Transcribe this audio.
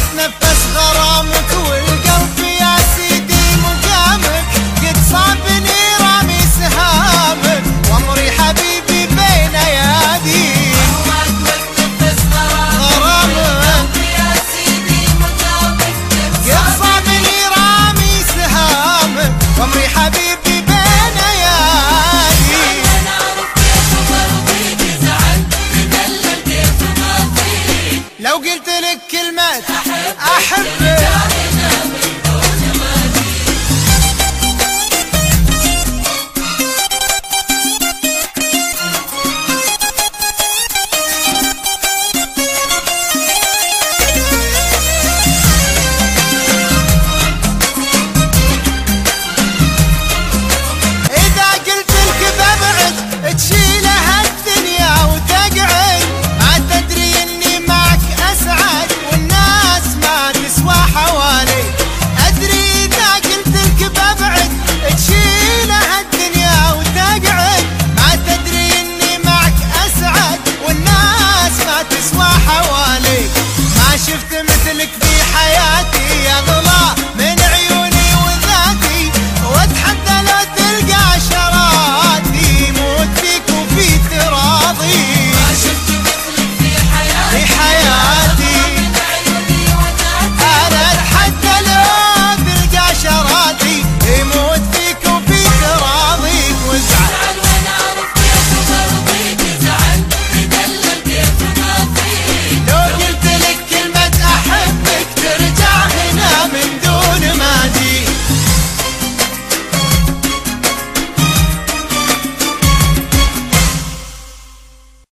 اتنفس غرامك والقلب يا سيدي مقامك قد صابني رامي سهامك. وامري حبيبي بين اياديك وامري حبيبي